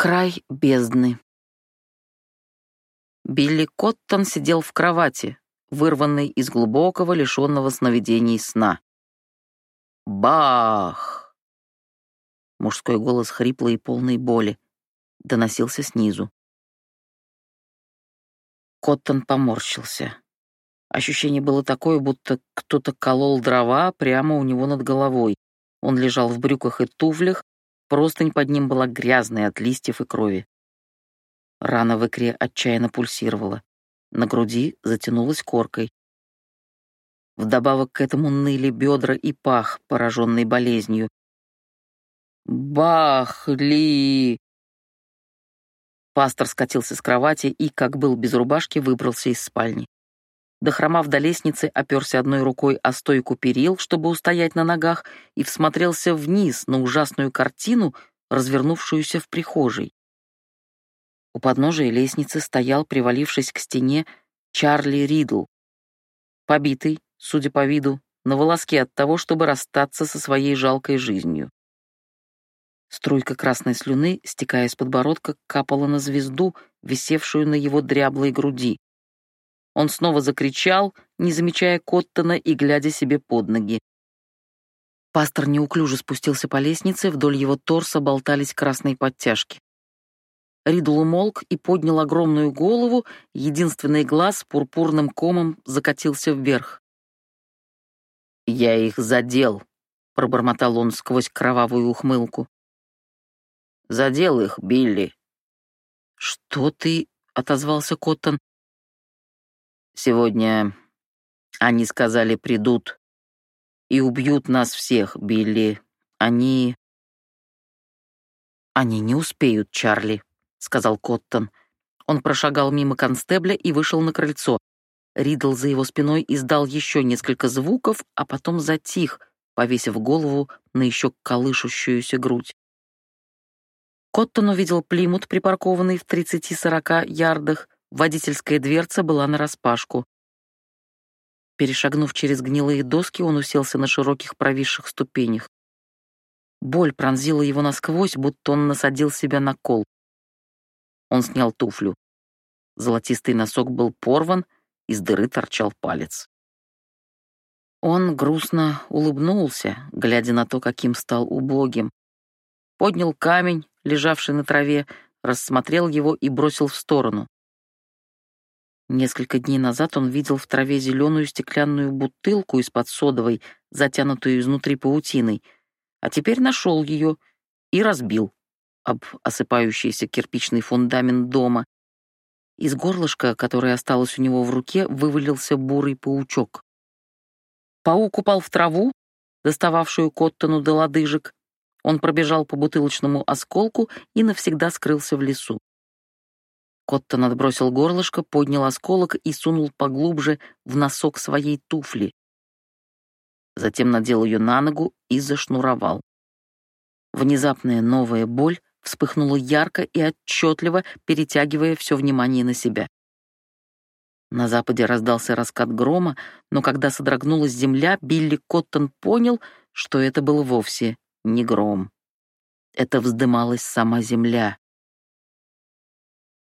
Край бездны. Билли Коттон сидел в кровати, вырванный из глубокого, лишенного сновидений сна. «Бах!» Мужской голос хриплый и полный боли доносился снизу. Коттон поморщился. Ощущение было такое, будто кто-то колол дрова прямо у него над головой. Он лежал в брюках и туфлях, Простынь под ним была грязной от листьев и крови. Рана в икре отчаянно пульсировала. На груди затянулась коркой. Вдобавок к этому ныли бедра и пах, пораженный болезнью. «Бахли!» Пастор скатился с кровати и, как был без рубашки, выбрался из спальни. Дохромав до лестницы, оперся одной рукой о стойку перил, чтобы устоять на ногах, и всмотрелся вниз на ужасную картину, развернувшуюся в прихожей. У подножия лестницы стоял, привалившись к стене, Чарли Ридл. Побитый, судя по виду, на волоске от того, чтобы расстаться со своей жалкой жизнью. Струйка красной слюны, стекая с подбородка, капала на звезду, висевшую на его дряблой груди. Он снова закричал, не замечая Коттона и глядя себе под ноги. Пастор неуклюже спустился по лестнице, вдоль его торса болтались красные подтяжки. Ридл умолк и поднял огромную голову, единственный глаз пурпурным комом закатился вверх. «Я их задел», — пробормотал он сквозь кровавую ухмылку. «Задел их, Билли». «Что ты?» — отозвался Коттон. Сегодня они сказали придут и убьют нас всех, Билли. Они... Они не успеют, Чарли, сказал Коттон. Он прошагал мимо констебля и вышел на крыльцо. Ридл за его спиной издал еще несколько звуков, а потом затих, повесив голову на еще колышущуюся грудь. Коттон увидел Плимут, припаркованный в 30-40 ярдах, Водительская дверца была нараспашку. Перешагнув через гнилые доски, он уселся на широких провисших ступенях. Боль пронзила его насквозь, будто он насадил себя на кол. Он снял туфлю. Золотистый носок был порван, из дыры торчал палец. Он грустно улыбнулся, глядя на то, каким стал убогим. Поднял камень, лежавший на траве, рассмотрел его и бросил в сторону. Несколько дней назад он видел в траве зеленую стеклянную бутылку из-под содовой, затянутую изнутри паутиной, а теперь нашел ее и разбил об осыпающийся кирпичный фундамент дома. Из горлышка, которое осталось у него в руке, вывалился бурый паучок. Паук упал в траву, достававшую Коттону до лодыжек. Он пробежал по бутылочному осколку и навсегда скрылся в лесу. Коттон отбросил горлышко, поднял осколок и сунул поглубже в носок своей туфли. Затем надел ее на ногу и зашнуровал. Внезапная новая боль вспыхнула ярко и отчетливо, перетягивая все внимание на себя. На западе раздался раскат грома, но когда содрогнулась земля, Билли Коттон понял, что это был вовсе не гром. Это вздымалась сама земля.